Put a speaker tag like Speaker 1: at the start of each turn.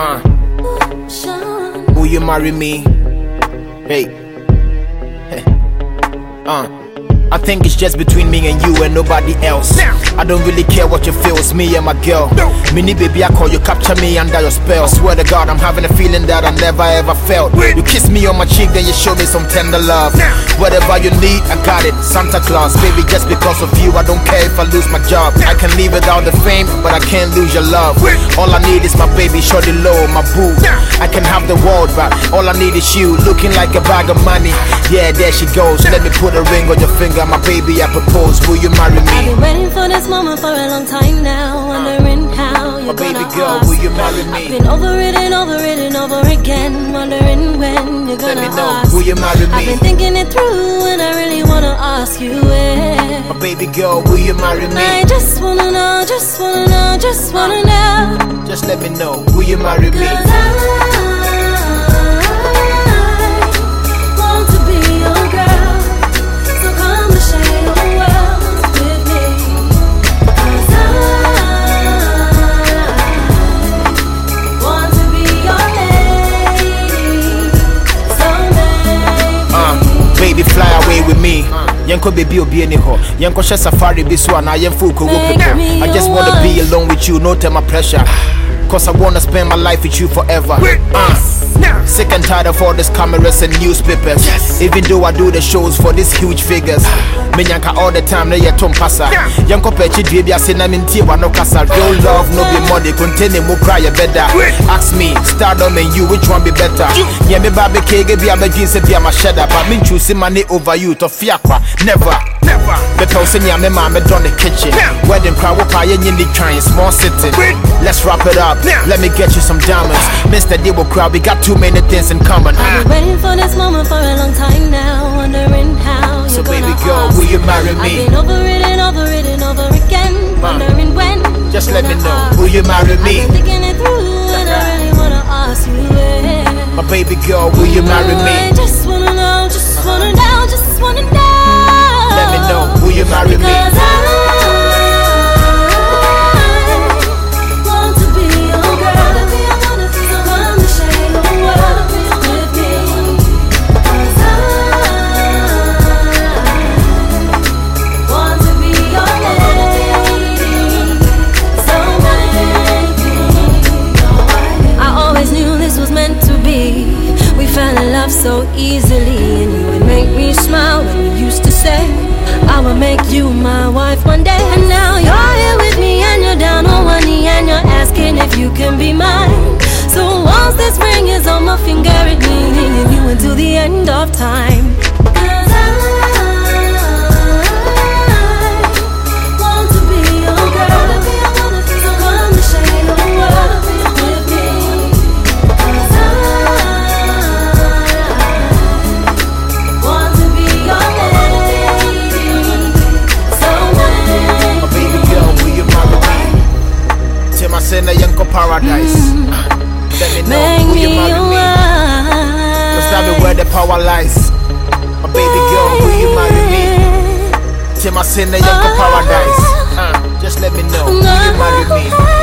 Speaker 1: Uh, will you marry me? Hey. Hey. Uh. I think it's just between me and you and nobody else. I don't really care what you feel, it's me and my girl. Mini baby, I call you, capture me under your spell. I swear to God, I'm having a feeling that I never ever felt. You kiss me on my cheek, then you show me some tender love. Whatever you need, I got it. Santa Claus, baby, just because of you, I don't care if I lose my job. I can leave without the fame, but I can't lose your love. All I need is my baby, shorty low, my boo. I can have the world, but all I need is you, looking like a bag of money. Yeah, there she goes. Let me put a ring on your finger, my baby. I propose. Will you marry me?
Speaker 2: I've been waiting for this moment for a long time now, wondering how you're
Speaker 1: My baby girl,
Speaker 2: ask.
Speaker 1: will you marry me?
Speaker 2: I've been over it and over it and over again, wondering when you're gonna Let
Speaker 1: me know.
Speaker 2: ask.
Speaker 1: Will you marry me?
Speaker 2: I've been thinking it through and I really wanna ask you it.
Speaker 1: My baby girl, will you marry me?
Speaker 2: I just wanna know, just wanna know, just wanna know.
Speaker 1: Just let me know. Will you marry me?
Speaker 2: Me.
Speaker 1: Yanko baby obi any ho. Yanko she safari bi so na yemfu ko wo
Speaker 2: Make me
Speaker 1: I just wanna be alone with you, no time my pressure. Cause I wanna spend my life with you forever. Uh, sick and tired of all these cameras and newspapers. Even though I do the shows for these huge figures. Me yanka all the time, na ye tom pasa. Yanko pechi dwe bi ase na me ntie wa no kasa. Real love no be money, contain mo cry better. Ask me, stardom and you, which one be better? Yeah, me baby kege bi abegin se bi ama shedder, but me choose money over you to fiakwa. Never. Never. The person ya me mama done the kitchen. Wedding crowd whoop I in the trying small sitting. Let's wrap it up. Let me get you some diamonds. Mr. Debo crowd, we got too many things in common. Ah.
Speaker 2: I've been waiting for this moment for a long time now, wondering how
Speaker 1: So
Speaker 2: you're gonna
Speaker 1: baby girl,
Speaker 2: ask.
Speaker 1: will you marry me?
Speaker 2: I've
Speaker 1: me?
Speaker 2: been over it and over it and over again, wondering when.
Speaker 1: Just let me know.
Speaker 2: ask.
Speaker 1: Will you marry me?
Speaker 2: I've
Speaker 1: me?
Speaker 2: been thinking it through and I really wanna ask you. Yeah.
Speaker 1: My baby girl, will you marry me?
Speaker 2: I
Speaker 1: me?
Speaker 2: just wanna know, just wanna know, just wanna know. Easily, and you would make me smile when you used to say, I will make you my wife one day. And now you're here with me, and you're down on one knee, and you're asking if you can
Speaker 1: Na yanko paradise. Let me know.
Speaker 2: Make
Speaker 1: Will you marry me? Cause that be where the power lies. My baby girl, will you marry me? Tim I say na yanko paradise. Uh, just let me know. Will you marry me?